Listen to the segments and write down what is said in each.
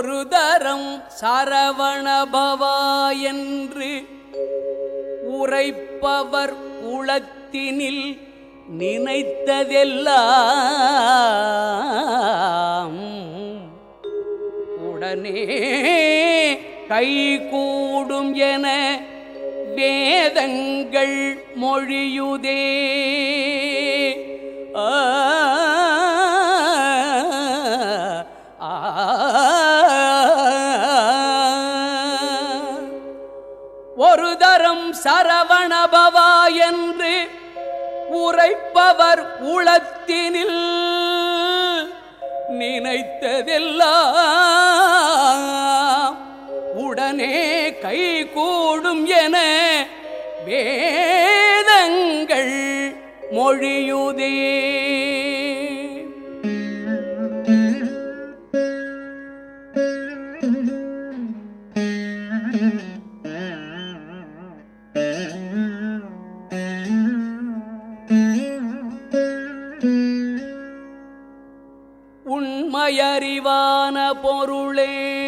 ஒரு தரம் சரவணபவா என்று உரைப்பவர் உளத்தினில் நினைத்ததெல்லாம். உடனே கைகூடும் என வேதங்கள் மொழியுதே. ஆ, சரவணபவா என்று உரைப்பவர் உளத்தினில் நினைத்ததெல்லாம் உடனே கை கூடும் என வேதங்கள் மொழியுதே. உண்மையறிவான பொருளே.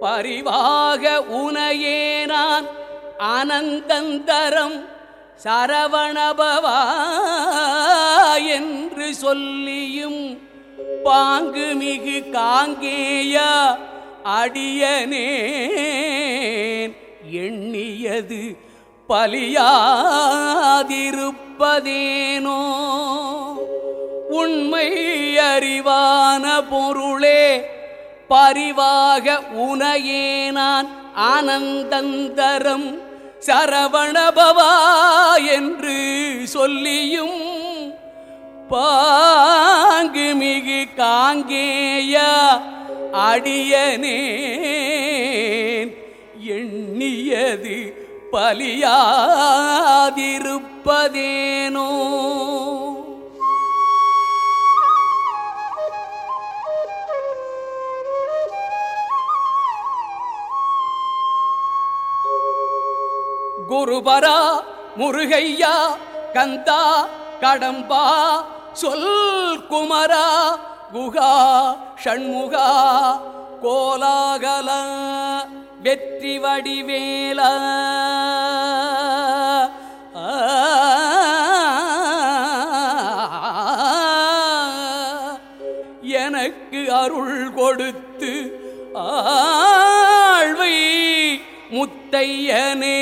பரிவாக உனையே நான் அனந்தந்தரம் சரவணபவா என்று சொல்லியும் பாங்கு மிகு காங்கேயா அடியனேன். எண்ணியது பலியாதிருப்பதேனோ உண்மை அறிவான பொருளே பரிவாக உனையே நான் ஆனந்தந்தரம் சரவணபவா என்று சொல்லியும் பாங்கு மிகு காங்கேயா அடியனேன். எண்ணியது பலியாதிருப்ப இருப்பதேனோ? குருபரா முருகையா கந்தா கடம்பா சொல் குமரா குகா ஷண்முகா கோலாகல வெற்றி வடிவேலா கொடுத்து ஆழ்வை முத்தையனே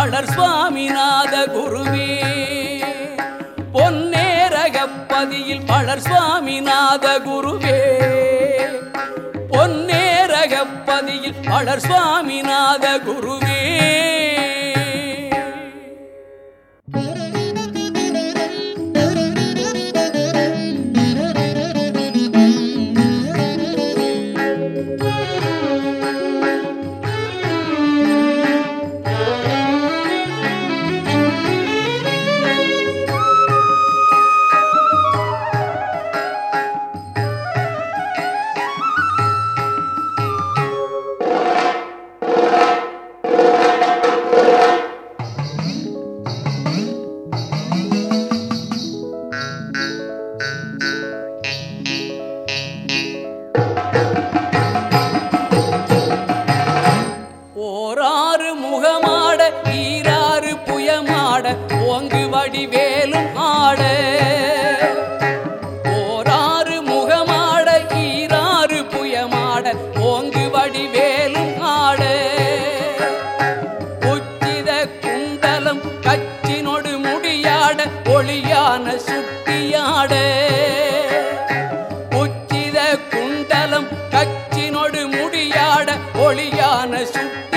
பொன்னேரகப்பதியில் சுவாமிநாத குருவே. பொன்னேரகப்பதியில் வளர் சுவாமிநாத குருவே. பொன்னேரகப்பதியில் வளர் சுவாமிநாத குருவே. ஒளியான சுத்த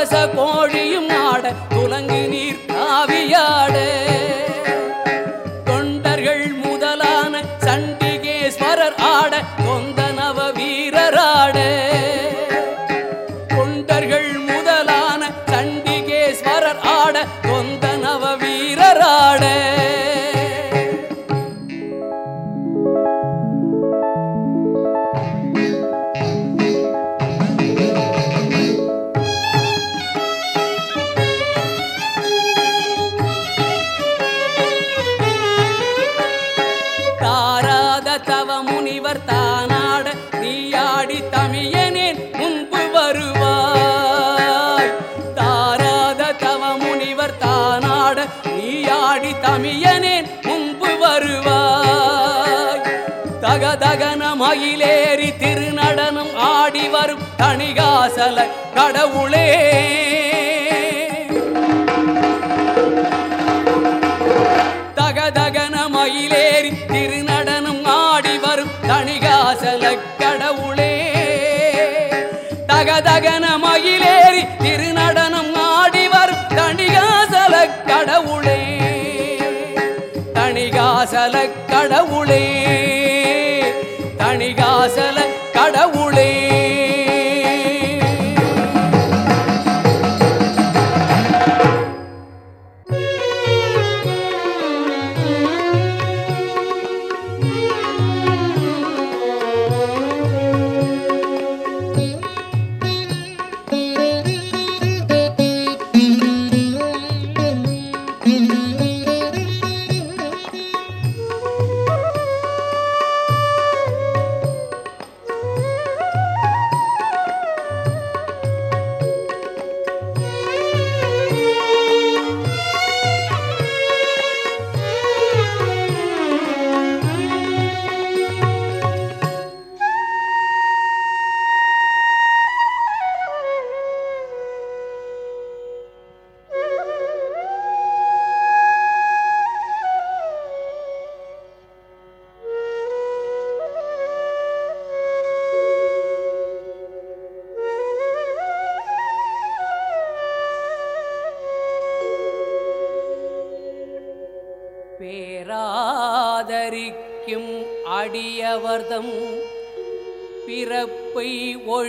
துவச கோழியும் தணிகாசல கடவுளே. தகதகன மயிலேறி திருநடனம் ஆடி வரும் தணிகாசல கடவுளே. தகதகன மயிலேறி திருநடனம் ஆடி வரும் தணிகாசல கடவுளே. தணிகாசல கடவுளே.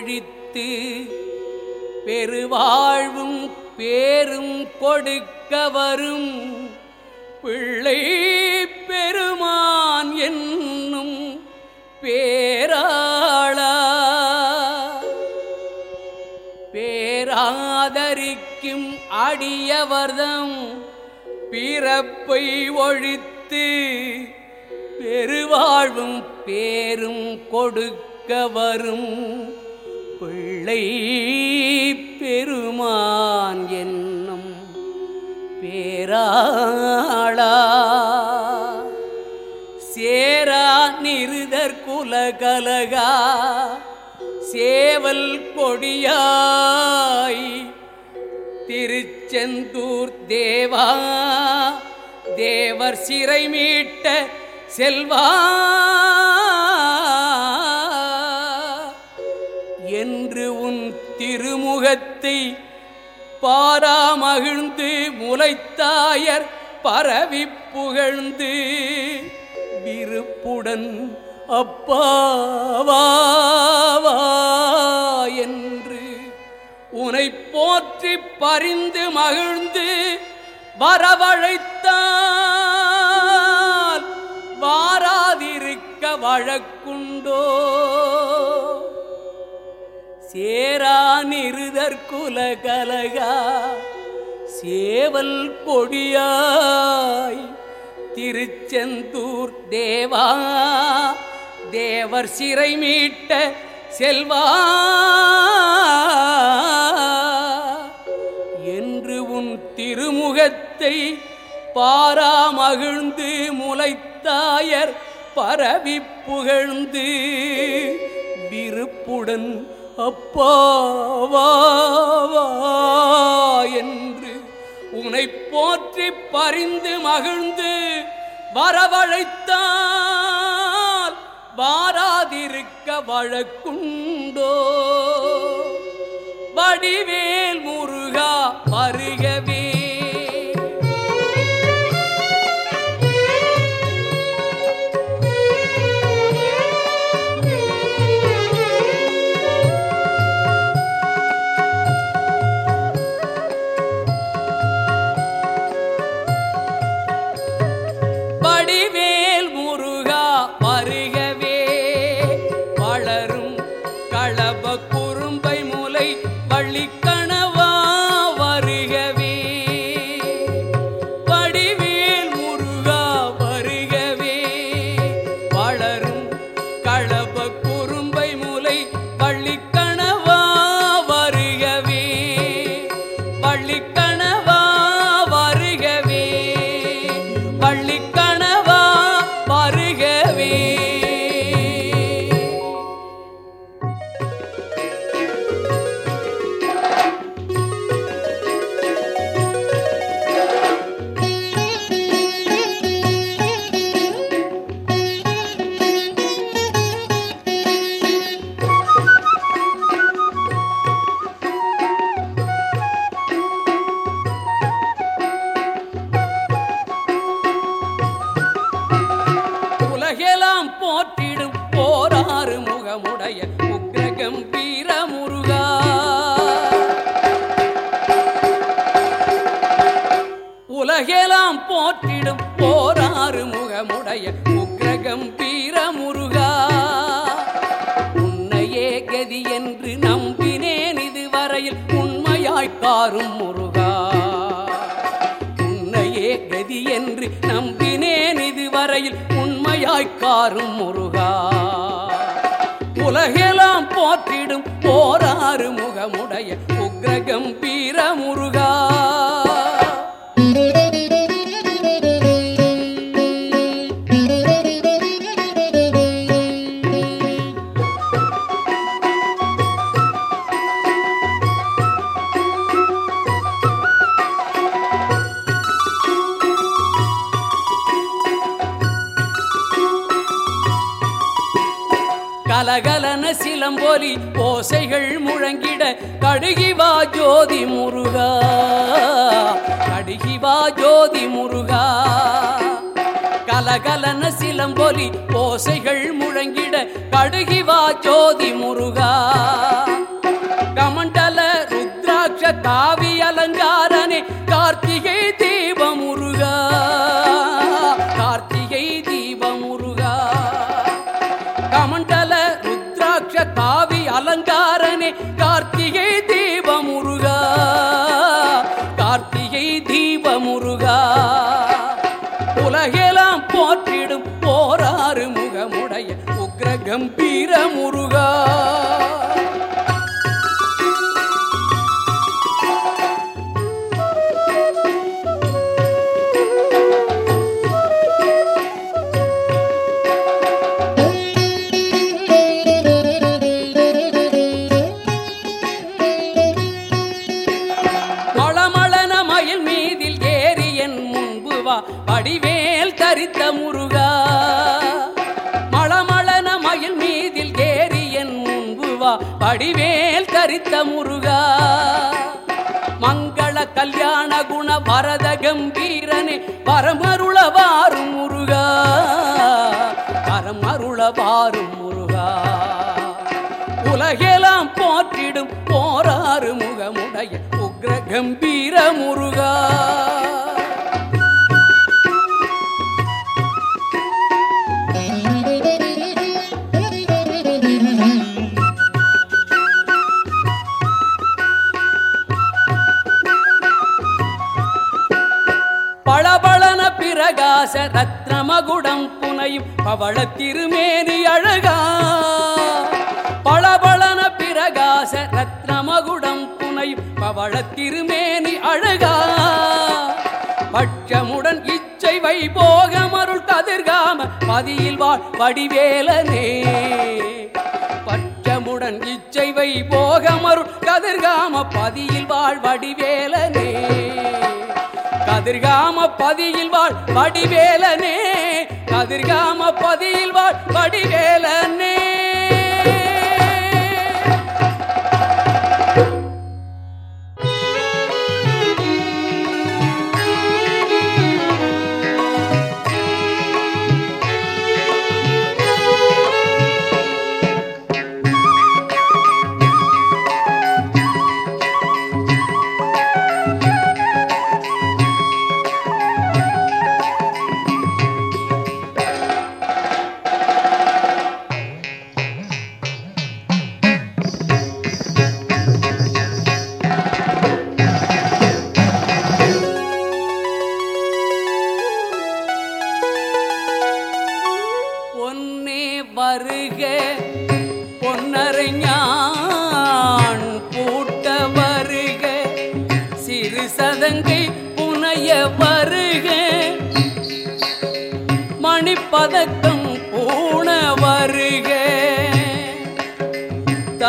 ஒழித்து பெருவாழ்வும் பேரும் கொடுக்க வரும் பிள்ளை பெருமான் என்னும் பேராளா. பேராதரிக்கும் அடியவர்தம் பிறப்பை ஒழித்து பெருவாழ்வும் பேரும் கொடுக்க வரும் பிள்ளை பெருமான் என்னும் பேராளா. சேரா நிருதர் குலகலகா. சேவல் கொடியாய் திருச்செந்தூர் தேவா. தேவர் சிறை மீட்ட செல்வா. திருமுகத்தை பாராமகிழ்ந்து முலைத்தாயர் பரவி புகழ்ந்து விருப்புடன் அப்பாவா என்று உனை போற்றி பரிந்து மகிழ்ந்து வரவழைத்தால் வாராதிருக்க வழக்குண்டோ? சேரா நிருதற்குல கலகா சேவல் கொடியாய். திருச்செந்தூர் தேவா தேவர் சிறை மீட்ட செல்வா. என்று உன் திருமுகத்தை பாராமகிழ்ந்து முளைத்தாயர் பரவி புகழ்ந்து விருப்புடன் அப்பாவா என்று உனை போற்றி பறிந்து மகிழ்ந்து வரவழைத்தால் வாராதிருக்க வழக்குண்டோ. வடிவேல் முருகா வருக. கதி என்று நம்பினேன் இதுவரையில் உண்மையாய் காரும் முருகா. உலகெல்லாம் போற்றிடும் போராறு முகமுடைய உக்ரகம் வீர முருகா. சிலம்பொலி ஓசைகள் முழங்கிட கடுகிவா ஜோதி முருகா கடுகிவா ஜோதி முருகா. கலகலன சிலம்பொலி ஓசைகள் முழங்கிட கடுகிவா ஜோதி முருகா. தானும் அருளவாரும் முருகா. உலகெல்லாம் போற்றிடும் போராறு முகமுடைய உக்ர கம்பீர முருகா. பிரகாச ரத்னமகுடம் புனையும் பவள திருமேனி அழகா. பளபளன பிரகாச ரத்னமகுடம் புனையும் பவள திருமேனி அழகா. பட்சமுடன் இச்சை வைபோகமருள் கதிர்காம பதியில் வாழ் வடிவேலனே. பட்சமுடன் இச்சை வைபோகமருள் கதிர்காம பதியில் வாழ் வடிவேலனே. கதிர்காம பதியில் வாழ் வடிவேலனே. கதிர்காம பதியில் வாழ் வடிவேலனே.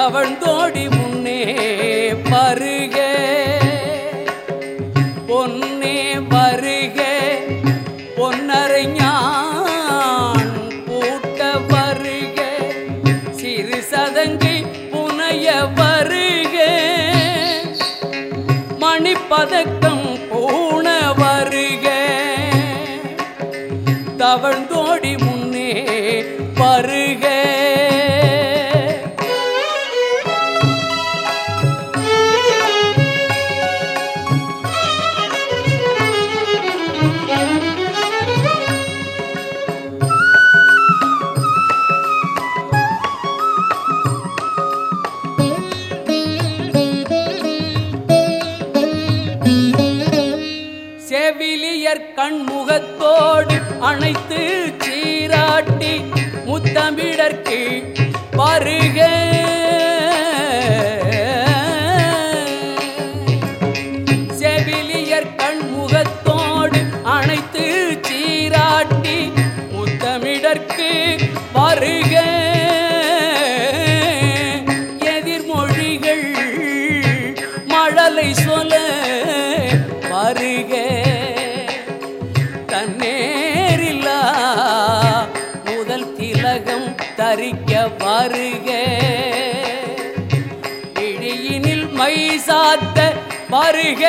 தவழ்ந்தோடி வருக தன்னேரில்லா முதல் திலகம் தரிக்க வருக. இழியினில் மை சாத்த வருக.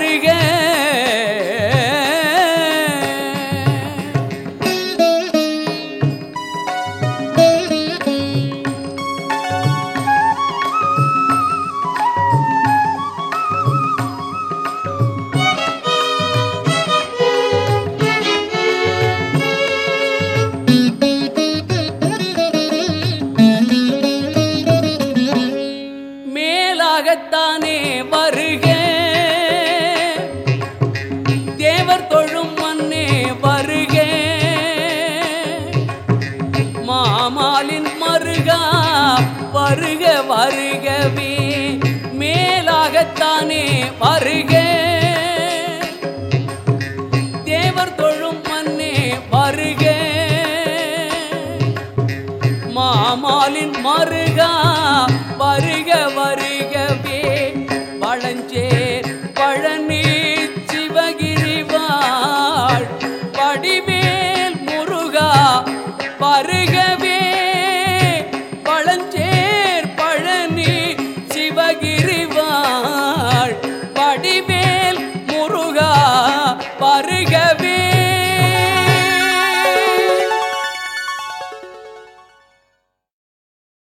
வருக மேலாகத்தானே